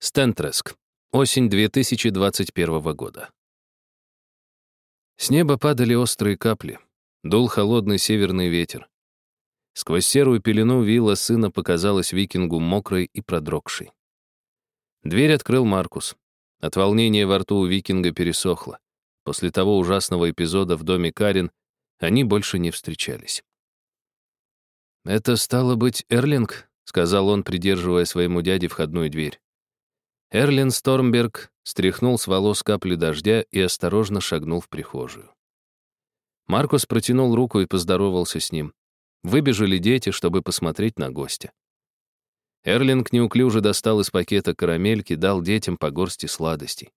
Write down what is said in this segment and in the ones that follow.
Стентреск. Осень 2021 года. С неба падали острые капли. Дул холодный северный ветер. Сквозь серую пелену вилла сына показалась викингу мокрой и продрогшей. Дверь открыл Маркус. От волнения во рту у викинга пересохло. После того ужасного эпизода в доме Карин они больше не встречались. «Это стало быть Эрлинг», — сказал он, придерживая своему дяде входную дверь. Эрлин Стормберг стряхнул с волос капли дождя и осторожно шагнул в прихожую. Маркус протянул руку и поздоровался с ним. Выбежали дети, чтобы посмотреть на гостя. Эрлинг неуклюже достал из пакета карамельки, дал детям по горсти сладостей.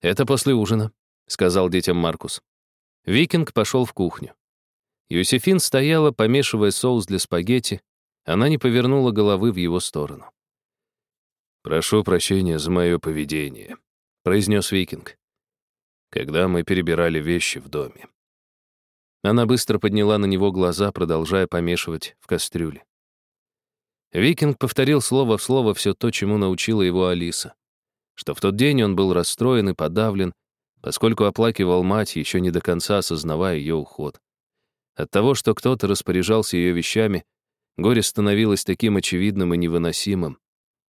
«Это после ужина», — сказал детям Маркус. Викинг пошел в кухню. Юсифин стояла, помешивая соус для спагетти. Она не повернула головы в его сторону. «Прошу прощения за мое поведение», — произнес Викинг, когда мы перебирали вещи в доме. Она быстро подняла на него глаза, продолжая помешивать в кастрюле. Викинг повторил слово в слово все то, чему научила его Алиса. Что в тот день он был расстроен и подавлен, поскольку оплакивал мать, еще не до конца осознавая ее уход. От того, что кто-то распоряжался ее вещами, горе становилось таким очевидным и невыносимым,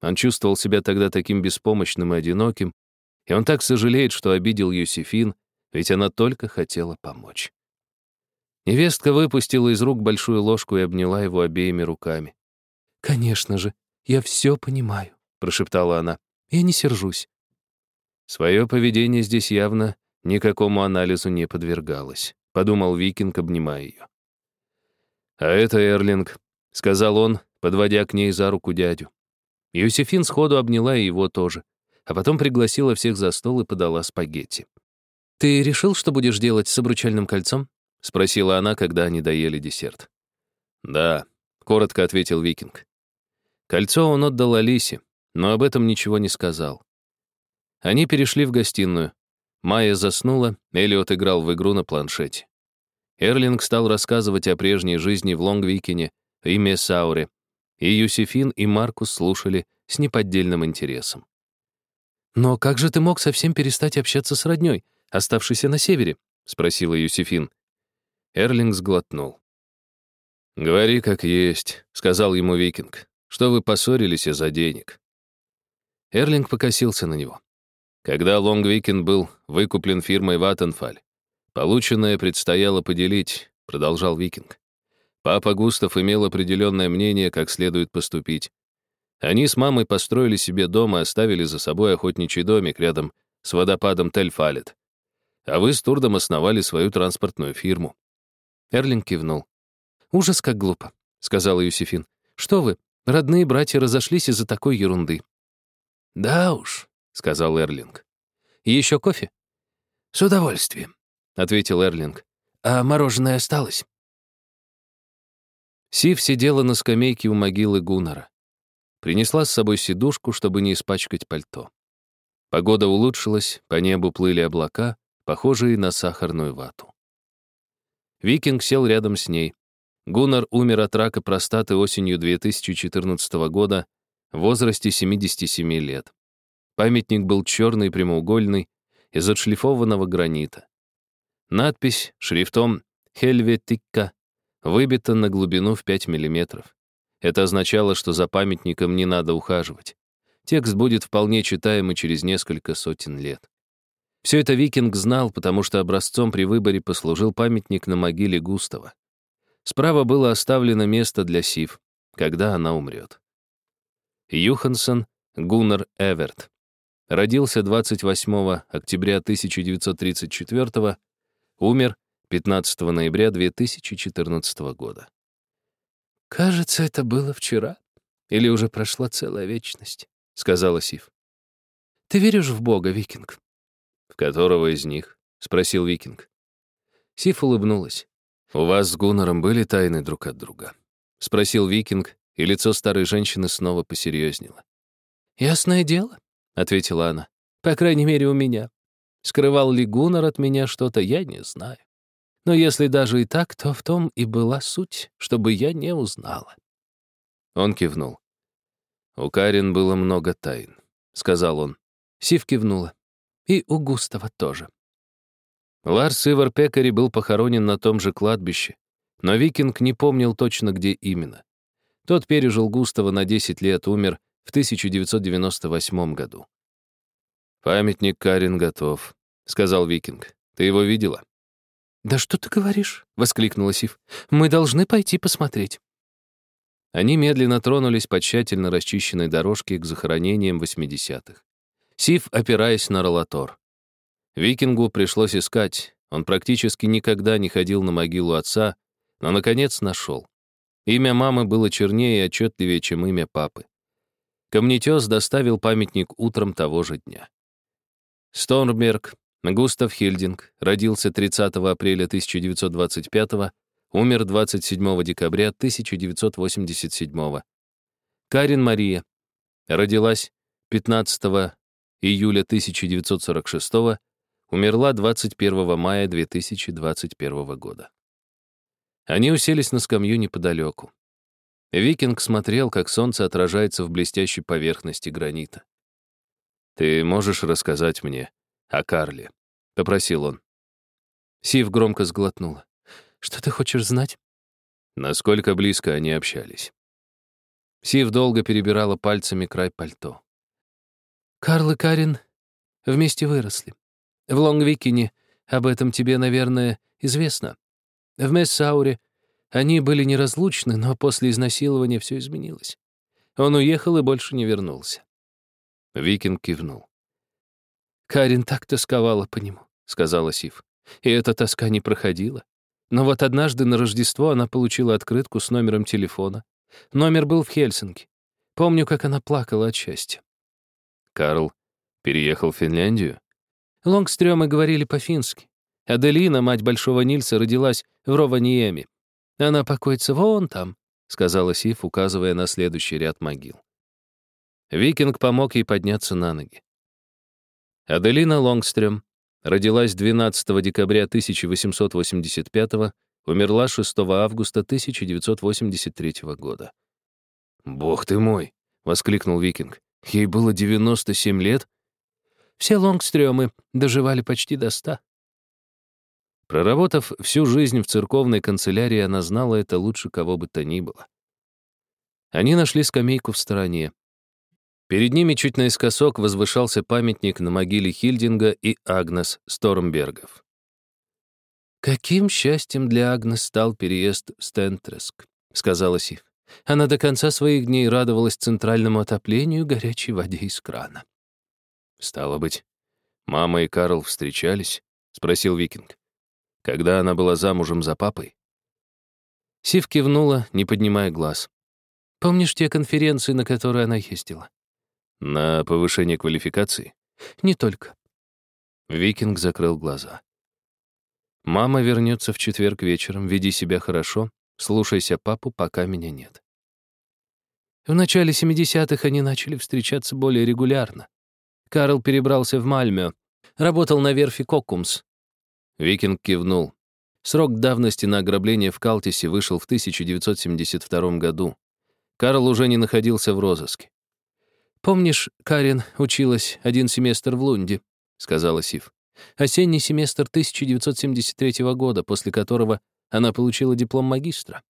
он чувствовал себя тогда таким беспомощным и одиноким, и он так сожалеет, что обидел Юсифин, ведь она только хотела помочь. Невестка выпустила из рук большую ложку и обняла его обеими руками. «Конечно же, я все понимаю», — прошептала она. «Я не сержусь». Свое поведение здесь явно никакому анализу не подвергалось, подумал Викинг, обнимая ее. «А это Эрлинг», — сказал он, подводя к ней за руку дядю. Юсифин сходу обняла и его тоже, а потом пригласила всех за стол и подала спагетти. «Ты решил, что будешь делать с обручальным кольцом?» — спросила она, когда они доели десерт. «Да», — коротко ответил Викинг. Кольцо он отдал Алисе, но об этом ничего не сказал. Они перешли в гостиную. Майя заснула, Элиот играл в игру на планшете. Эрлинг стал рассказывать о прежней жизни в Лонгвикене, имя Сауре, и Юсифин, и Маркус слушали с неподдельным интересом. «Но как же ты мог совсем перестать общаться с роднёй, оставшейся на севере?» — спросила Юсифин. Эрлинг сглотнул. «Говори как есть», — сказал ему Викинг, «что вы поссорились из-за денег». Эрлинг покосился на него. Когда Лонгвикен был выкуплен фирмой Ваттенфаль, полученное предстояло поделить, продолжал Викинг. Папа Густав имел определенное мнение, как следует поступить. Они с мамой построили себе дом и оставили за собой охотничий домик рядом с водопадом Тельфалет. А вы с Турдом основали свою транспортную фирму. Эрлинг кивнул. «Ужас, как глупо», — сказала Юсифин. «Что вы, родные братья разошлись из-за такой ерунды». «Да уж», — сказал Эрлинг. «И еще кофе?» «С удовольствием», — ответил Эрлинг. «А мороженое осталось?» Сив сидела на скамейке у могилы Гуннера. Принесла с собой сидушку, чтобы не испачкать пальто. Погода улучшилась, по небу плыли облака, похожие на сахарную вату. Викинг сел рядом с ней. Гуннар умер от рака простаты осенью 2014 года в возрасте 77 лет. Памятник был черный прямоугольный, из отшлифованного гранита. Надпись шрифтом «Хельветикка» выбито на глубину в 5 мм. Это означало, что за памятником не надо ухаживать. Текст будет вполне читаемый через несколько сотен лет. Все это Викинг знал, потому что образцом при выборе послужил памятник на могиле Густава. Справа было оставлено место для Сив, когда она умрет. Юхансон Гуннар Эверт. Родился 28 октября 1934 умер 15 ноября 2014 года. «Кажется, это было вчера. Или уже прошла целая вечность», — сказала Сив. «Ты веришь в Бога, Викинг?» «В которого из них?» — спросил Викинг. Сив улыбнулась. «У вас с Гуннером были тайны друг от друга?» — спросил Викинг, и лицо старой женщины снова посерьезнело. «Ясное дело», — ответила она. «По крайней мере, у меня. Скрывал ли Гуннер от меня что-то, я не знаю. Но если даже и так, то в том и была суть, чтобы я не узнала. Он кивнул. У Карин было много тайн. — сказал он. Сив кивнула. «И у Густава тоже». Ларс Ивар Пекари был похоронен на том же кладбище, но викинг не помнил точно, где именно. Тот пережил Густава на 10 лет, умер в 1998 году. «Памятник Карин готов», — сказал викинг. «Ты его видела?» «Да что ты говоришь?» — воскликнула Сив. «Мы должны пойти посмотреть». Они медленно тронулись по тщательно расчищенной дорожке к захоронениям 80-х. Сив, опираясь на ролатор. Викингу пришлось искать. Он практически никогда не ходил на могилу отца, но, наконец, нашел. Имя мамы было чернее и отчетливее, чем имя папы. Камнетес доставил памятник утром того же дня. Стормберг, Густав Хильдинг, родился 30 апреля 1925 умер 27 декабря 1987 Карин Мария, родилась 15 июля 1946 умерла 21 мая 2021 года. Они уселись на скамью неподалеку. Викинг смотрел, как солнце отражается в блестящей поверхности гранита. «Ты можешь рассказать мне о Карле?» — попросил он. Сив громко сглотнула. «Что ты хочешь знать?» Насколько близко они общались. Сив долго перебирала пальцами край пальто. «Карл и Карин вместе выросли. В Лонгвикине об этом тебе, наверное, известно. В Мессауре они были неразлучны, но после изнасилования все изменилось. Он уехал и больше не вернулся. Викинг кивнул. «Карин так тосковала по нему», — сказала Сив. И эта тоска не проходила. Но вот однажды на Рождество она получила открытку с номером телефона. Номер был в Хельсинки. Помню, как она плакала от счастья. Карл переехал в Финляндию? Лонгстрёмы говорили по-фински. Аделина, мать Большого Нильса, родилась в Рованиеме. Она покоится вон там, — сказала Сиф, указывая на следующий ряд могил. Викинг помог ей подняться на ноги. Аделина Лонгстрём родилась 12 декабря 1885 умерла 6 августа 1983 года. «Бог ты мой!» — воскликнул Викинг. «Ей было 97 лет?» Все лонгстрёмы доживали почти до ста. Проработав всю жизнь в церковной канцелярии, она знала это лучше кого бы то ни было. Они нашли скамейку в стороне. Перед ними чуть наискосок возвышался памятник на могиле Хильдинга и Агнес Стормбергов. «Каким счастьем для Агнес стал переезд в Стентреск», — сказала Сив. Она до конца своих дней радовалась центральному отоплению горячей воде из крана. «Стало быть, мама и Карл встречались?» — спросил Викинг. «Когда она была замужем за папой?» Сив кивнула, не поднимая глаз. «Помнишь те конференции, на которые она ездила?» «На повышение квалификации?» «Не только». Викинг закрыл глаза. «Мама вернется в четверг вечером, веди себя хорошо, слушайся папу, пока меня нет». В начале 70-х они начали встречаться более регулярно. Карл перебрался в Мальмё. Работал на верфи Коккумс. Викинг кивнул. Срок давности на ограбление в Калтисе вышел в 1972 году. Карл уже не находился в розыске. «Помнишь, Карин училась один семестр в Лунде?» — сказала Сив. «Осенний семестр 1973 года, после которого она получила диплом магистра».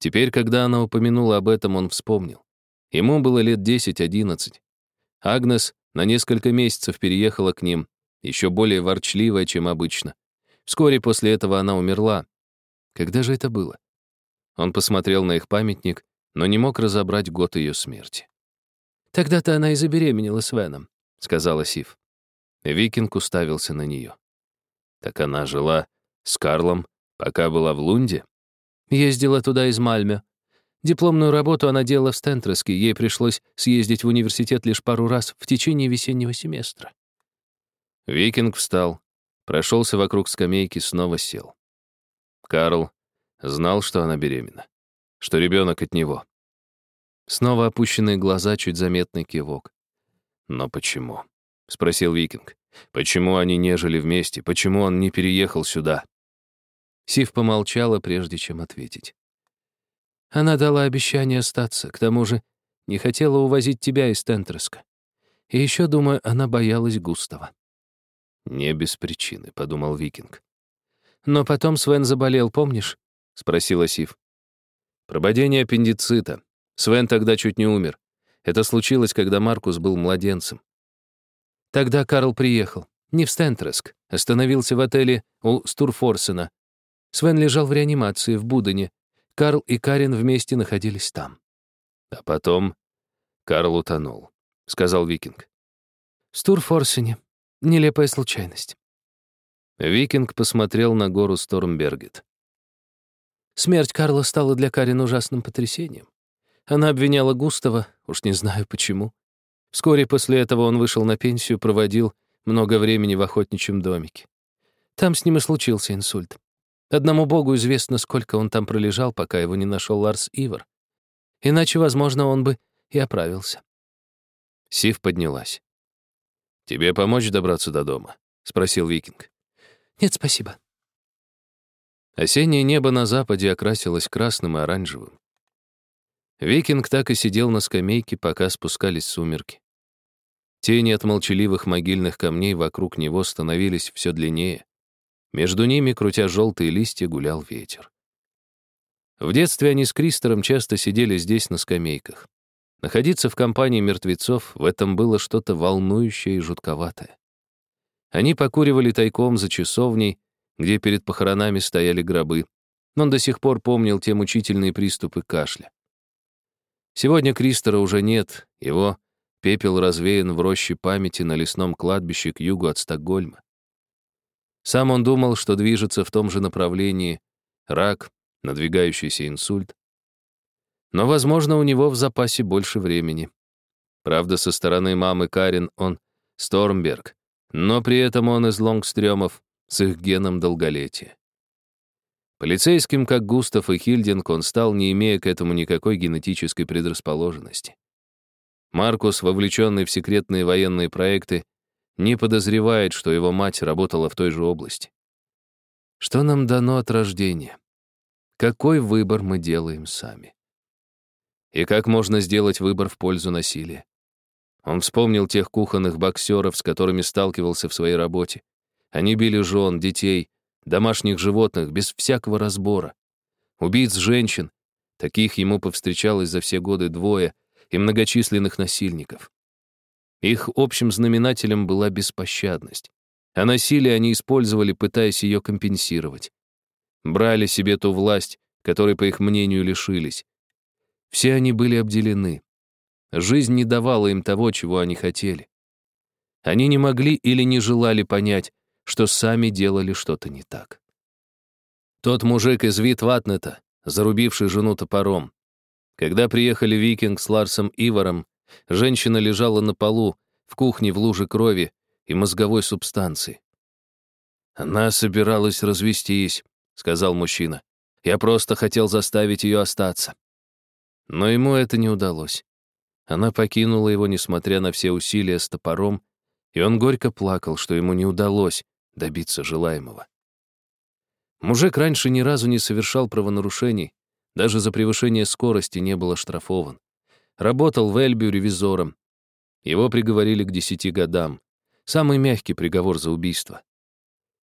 Теперь, когда она упомянула об этом, он вспомнил. Ему было лет 10-11. Агнес на несколько месяцев переехала к ним, еще более ворчливая, чем обычно. Вскоре после этого она умерла. Когда же это было? Он посмотрел на их памятник, но не мог разобрать год ее смерти. «Тогда-то она и забеременела с Веном», — сказала Сив. Викинг уставился на нее. Так она жила с Карлом, пока была в Лунде? Ездила туда из Мальме. Дипломную работу она делала в Стентреске, ей пришлось съездить в университет лишь пару раз в течение весеннего семестра. Викинг встал, прошелся вокруг скамейки, снова сел. Карл знал, что она беременна, что ребенок от него. Снова опущенные глаза, чуть заметный кивок. «Но почему?» — спросил Викинг. «Почему они не жили вместе? Почему он не переехал сюда?» Сив помолчала, прежде чем ответить. Она дала обещание остаться, к тому же не хотела увозить тебя из Тентреска. И еще, думаю, она боялась Густава. «Не без причины», — подумал Викинг. «Но потом Свен заболел, помнишь?» — спросила Сив. «Прободение аппендицита. Свен тогда чуть не умер. Это случилось, когда Маркус был младенцем. Тогда Карл приехал. Не в Стентреск. Остановился в отеле у Стурфорсена. Свен лежал в реанимации в Будене. Карл и Карин вместе находились там. А потом Карл утонул, — сказал Викинг. В Стурфорсене. Нелепая случайность. Викинг посмотрел на гору Стормбергет. Смерть Карла стала для Карин ужасным потрясением. Она обвиняла Густава, уж не знаю почему. Вскоре после этого он вышел на пенсию, проводил много времени в охотничьем домике. Там с ним и случился инсульт. Одному богу известно, сколько он там пролежал, пока его не нашел Ларс Ивар. Иначе, возможно, он бы и оправился. Сив поднялась. «Тебе помочь добраться до дома?» — спросил Викинг. «Нет, спасибо». Осеннее небо на западе окрасилось красным и оранжевым. Викинг так и сидел на скамейке, пока спускались сумерки. Тени от молчаливых могильных камней вокруг него становились все длиннее. Между ними, крутя желтые листья, гулял ветер. В детстве они с Кристером часто сидели здесь на скамейках. Находиться в компании мертвецов в этом было что-то волнующее и жутковатое. Они покуривали тайком за часовней, где перед похоронами стояли гробы. Он до сих пор помнил те мучительные приступы кашля. Сегодня Кристера уже нет, его пепел развеян в роще памяти на лесном кладбище к югу от Стокгольма. Сам он думал, что движется в том же направлении рак, надвигающийся инсульт. Но, возможно, у него в запасе больше времени. Правда, со стороны мамы Карин он Стормберг, но при этом он из Лонгстрёмов с их геном долголетия. Полицейским, как Густав и Хильдинг, он стал, не имея к этому никакой генетической предрасположенности. Маркус, вовлеченный в секретные военные проекты, не подозревает, что его мать работала в той же области. Что нам дано от рождения? Какой выбор мы делаем сами? И как можно сделать выбор в пользу насилия? Он вспомнил тех кухонных боксеров, с которыми сталкивался в своей работе. Они били жен, детей, домашних животных без всякого разбора. Убийц женщин, таких ему повстречалось за все годы двое, и многочисленных насильников. Их общим знаменателем была беспощадность. А насилие они использовали, пытаясь ее компенсировать. Брали себе ту власть, которой, по их мнению, лишились. Все они были обделены. Жизнь не давала им того, чего они хотели. Они не могли или не желали понять, что сами делали что-то не так. Тот мужик из Витватнета, зарубивший жену топором. Когда приехали викинг с Ларсом Иваром, женщина лежала на полу, в кухне в луже крови и мозговой субстанции. «Она собиралась развестись», — сказал мужчина. «Я просто хотел заставить ее остаться». Но ему это не удалось. Она покинула его, несмотря на все усилия с топором, и он горько плакал, что ему не удалось добиться желаемого. Мужик раньше ни разу не совершал правонарушений, даже за превышение скорости не был оштрафован. Работал в Эльбю ревизором. Его приговорили к десяти годам. Самый мягкий приговор за убийство.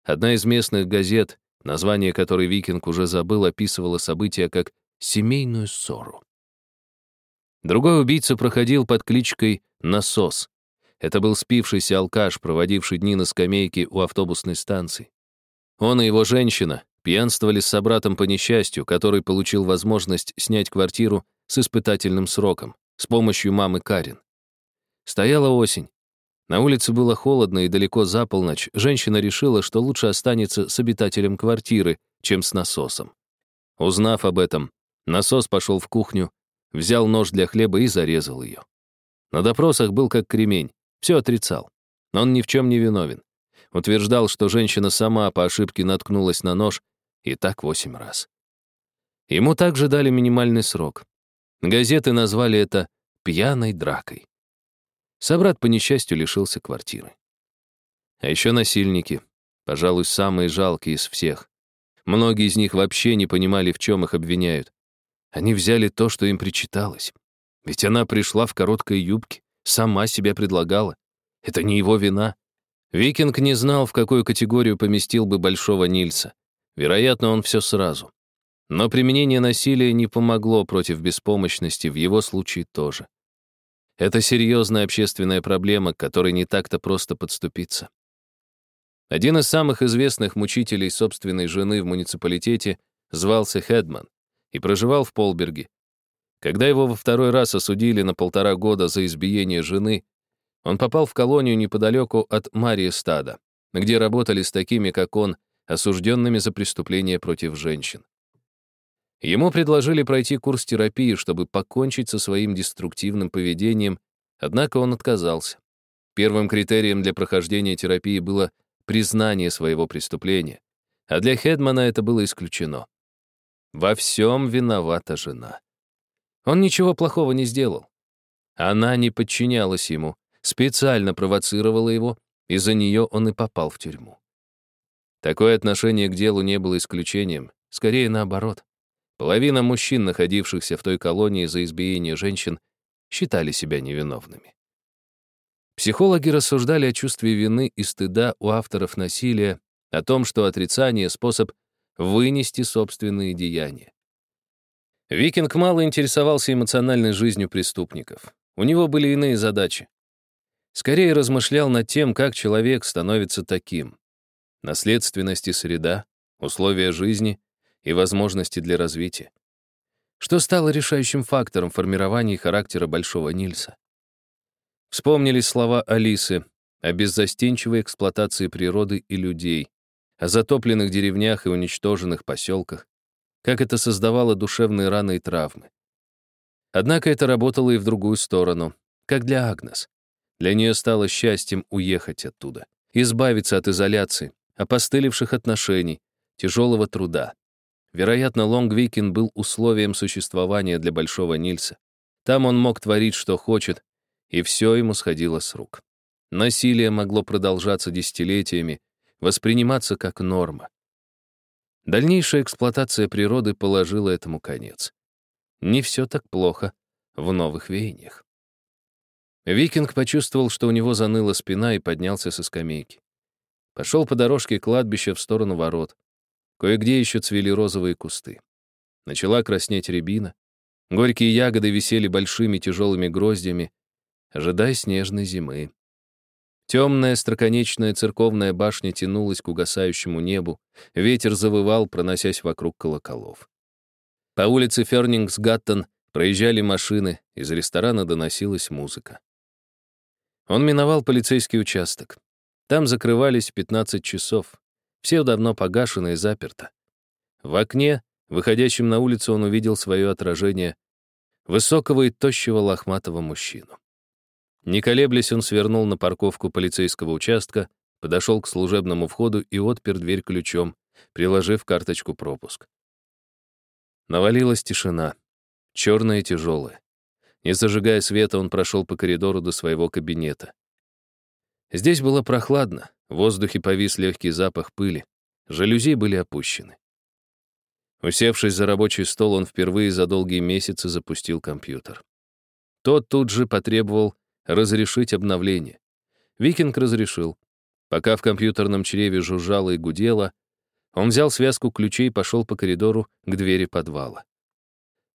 Одна из местных газет, название которой Викинг уже забыл, описывала события как «семейную ссору». Другой убийца проходил под кличкой «Насос». Это был спившийся алкаш, проводивший дни на скамейке у автобусной станции. Он и его женщина пьянствовали с собратом по несчастью, который получил возможность снять квартиру с испытательным сроком с помощью мамы Карин. Стояла осень. На улице было холодно и далеко за полночь. Женщина решила, что лучше останется с обитателем квартиры, чем с насосом. Узнав об этом, насос пошел в кухню, взял нож для хлеба и зарезал ее. На допросах был как кремень. Все отрицал. Он ни в чем не виновен. Утверждал, что женщина сама по ошибке наткнулась на нож, и так восемь раз. Ему также дали минимальный срок. Газеты назвали это «пьяной дракой». Собрат по несчастью лишился квартиры. А еще насильники, пожалуй, самые жалкие из всех. Многие из них вообще не понимали, в чем их обвиняют. Они взяли то, что им причиталось. Ведь она пришла в короткой юбке, Сама себя предлагала. Это не его вина. Викинг не знал, в какую категорию поместил бы Большого Нильса. Вероятно, он все сразу. Но применение насилия не помогло против беспомощности, в его случае тоже. Это серьезная общественная проблема, к которой не так-то просто подступиться. Один из самых известных мучителей собственной жены в муниципалитете звался Хедман и проживал в Полберге. Когда его во второй раз осудили на полтора года за избиение жены, он попал в колонию неподалеку от Марии Стада, где работали с такими, как он, осужденными за преступления против женщин. Ему предложили пройти курс терапии, чтобы покончить со своим деструктивным поведением, однако он отказался. Первым критерием для прохождения терапии было признание своего преступления, а для Хедмана это было исключено. Во всем виновата жена. Он ничего плохого не сделал. Она не подчинялась ему, специально провоцировала его, из-за нее он и попал в тюрьму. Такое отношение к делу не было исключением, скорее наоборот. Половина мужчин, находившихся в той колонии за избиение женщин, считали себя невиновными. Психологи рассуждали о чувстве вины и стыда у авторов насилия, о том, что отрицание — способ вынести собственные деяния. Викинг мало интересовался эмоциональной жизнью преступников. У него были иные задачи. Скорее размышлял над тем, как человек становится таким. Наследственность и среда, условия жизни — и возможности для развития. Что стало решающим фактором формирования характера Большого Нильса? Вспомнились слова Алисы о беззастенчивой эксплуатации природы и людей, о затопленных деревнях и уничтоженных поселках, как это создавало душевные раны и травмы. Однако это работало и в другую сторону, как для Агнес. Для нее стало счастьем уехать оттуда, избавиться от изоляции, опостылевших отношений, тяжелого труда. Вероятно, Лонгвикин был условием существования для Большого Нильса. Там он мог творить, что хочет, и все ему сходило с рук. Насилие могло продолжаться десятилетиями, восприниматься как норма. Дальнейшая эксплуатация природы положила этому конец. Не все так плохо в новых веяниях. Викинг почувствовал, что у него заныла спина и поднялся со скамейки. Пошел по дорожке кладбища в сторону ворот. Кое-где еще цвели розовые кусты. Начала краснеть рябина. Горькие ягоды висели большими тяжелыми гроздями, ожидая снежной зимы. Темная строконечная церковная башня тянулась к угасающему небу, ветер завывал, проносясь вокруг колоколов. По улице Фернингсгаттен проезжали машины, из ресторана доносилась музыка. Он миновал полицейский участок. Там закрывались 15 часов. Все давно погашено и заперто. В окне, выходящем на улицу, он увидел свое отражение высокого и тощего лохматого мужчину. Не колеблясь, он свернул на парковку полицейского участка, подошел к служебному входу и отпер дверь ключом, приложив карточку пропуск. Навалилась тишина, черная и тяжелая. Не зажигая света, он прошел по коридору до своего кабинета. Здесь было прохладно, в воздухе повис легкий запах пыли. Жалюзи были опущены. Усевшись за рабочий стол, он впервые за долгие месяцы запустил компьютер. Тот тут же потребовал разрешить обновление. Викинг разрешил. Пока в компьютерном чреве жужжало и гудело, он взял связку ключей и пошел по коридору к двери подвала.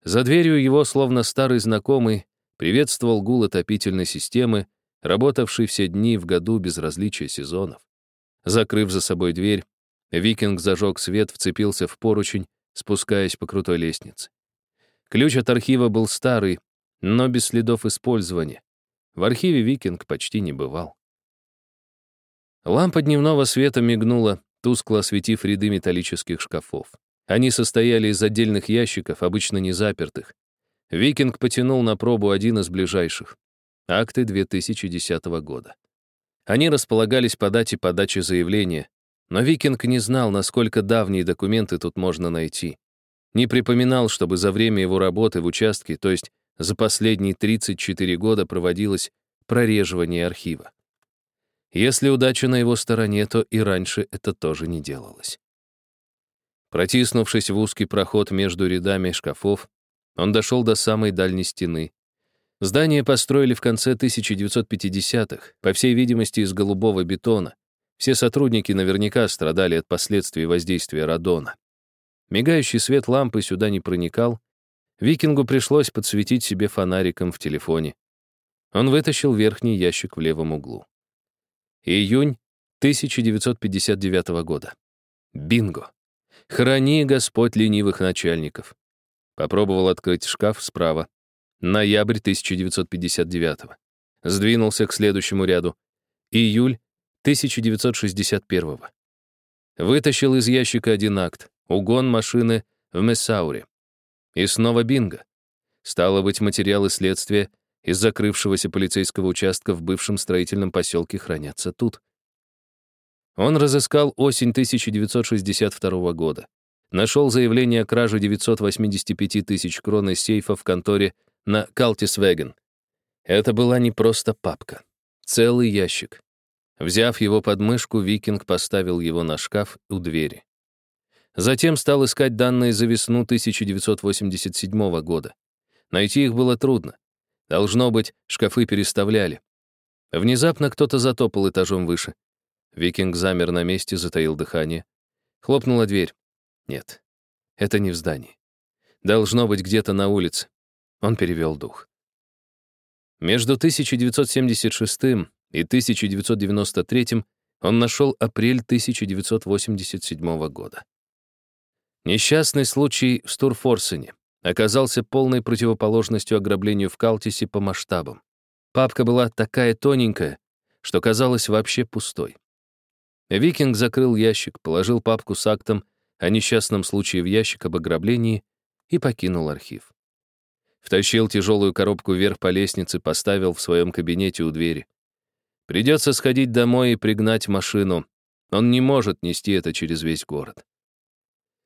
За дверью его, словно старый знакомый, приветствовал гул отопительной системы, работавший все дни в году без различия сезонов. Закрыв за собой дверь, викинг зажег свет, вцепился в поручень, спускаясь по крутой лестнице. Ключ от архива был старый, но без следов использования. В архиве викинг почти не бывал. Лампа дневного света мигнула, тускло осветив ряды металлических шкафов. Они состояли из отдельных ящиков, обычно не запертых. Викинг потянул на пробу один из ближайших. Акты 2010 года. Они располагались по дате подачи заявления, но Викинг не знал, насколько давние документы тут можно найти. Не припоминал, чтобы за время его работы в участке, то есть за последние 34 года, проводилось прореживание архива. Если удача на его стороне, то и раньше это тоже не делалось. Протиснувшись в узкий проход между рядами шкафов, он дошел до самой дальней стены, Здание построили в конце 1950-х, по всей видимости, из голубого бетона. Все сотрудники наверняка страдали от последствий воздействия радона. Мигающий свет лампы сюда не проникал. Викингу пришлось подсветить себе фонариком в телефоне. Он вытащил верхний ящик в левом углу. Июнь 1959 года. Бинго. Храни, Господь, ленивых начальников. Попробовал открыть шкаф справа. Ноябрь 1959. Сдвинулся к следующему ряду. Июль 1961. Вытащил из ящика один акт. Угон машины в Мессауре. И снова бинго. Стало быть, материалы следствия из закрывшегося полицейского участка в бывшем строительном поселке хранятся тут. Он разыскал осень 1962 года. Нашел заявление о краже 985 тысяч крон из сейфа в конторе на Калтисвеген. Это была не просто папка. Целый ящик. Взяв его под мышку, викинг поставил его на шкаф у двери. Затем стал искать данные за весну 1987 года. Найти их было трудно. Должно быть, шкафы переставляли. Внезапно кто-то затопал этажом выше. Викинг замер на месте, затаил дыхание. Хлопнула дверь. Нет, это не в здании. Должно быть где-то на улице. Он перевел дух. Между 1976 и 1993 он нашел апрель 1987 года. Несчастный случай в Стурфорсене оказался полной противоположностью ограблению в Калтисе по масштабам. Папка была такая тоненькая, что казалась вообще пустой. Викинг закрыл ящик, положил папку с актом о несчастном случае в ящик об ограблении и покинул архив. Втащил тяжелую коробку вверх по лестнице, поставил в своем кабинете у двери. Придется сходить домой и пригнать машину. Он не может нести это через весь город.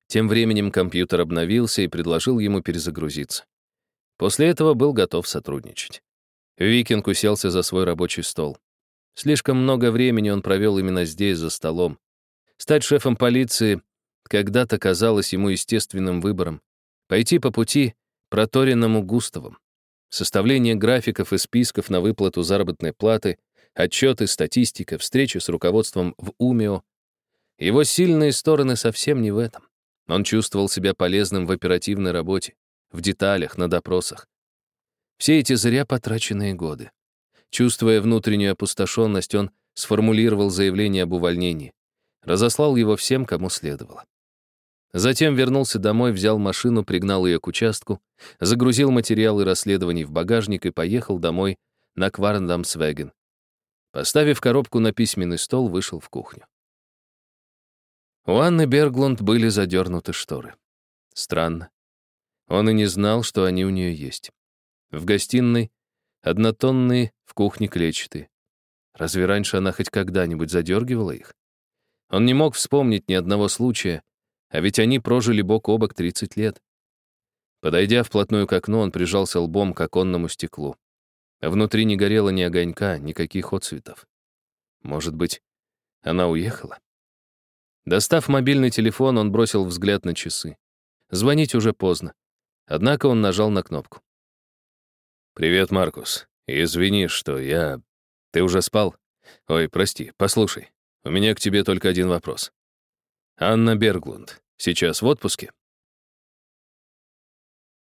Тем временем компьютер обновился и предложил ему перезагрузиться. После этого был готов сотрудничать. Викинг уселся за свой рабочий стол. Слишком много времени он провел именно здесь, за столом. Стать шефом полиции когда-то казалось ему естественным выбором. Пойти по пути, проторенному Густавом. Составление графиков и списков на выплату заработной платы, отчеты, статистика, встречи с руководством в УМИО. Его сильные стороны совсем не в этом. Он чувствовал себя полезным в оперативной работе, в деталях, на допросах. Все эти зря потраченные годы. Чувствуя внутреннюю опустошенность, он сформулировал заявление об увольнении. Разослал его всем, кому следовало. Затем вернулся домой, взял машину, пригнал ее к участку, загрузил материалы расследований в багажник и поехал домой на Кварндамсвеген. Поставив коробку на письменный стол, вышел в кухню. У Анны Берглунд были задернуты шторы. Странно. Он и не знал, что они у нее есть. В гостиной Однотонные, в кухне клетчатые. Разве раньше она хоть когда-нибудь задергивала их? Он не мог вспомнить ни одного случая, а ведь они прожили бок о бок 30 лет. Подойдя вплотную к окну, он прижался лбом к оконному стеклу. Внутри не горело ни огонька, никаких отцветов. Может быть, она уехала? Достав мобильный телефон, он бросил взгляд на часы. Звонить уже поздно. Однако он нажал на кнопку. «Привет, Маркус. Извини, что я... Ты уже спал? Ой, прости, послушай. У меня к тебе только один вопрос. Анна Берглунд сейчас в отпуске?»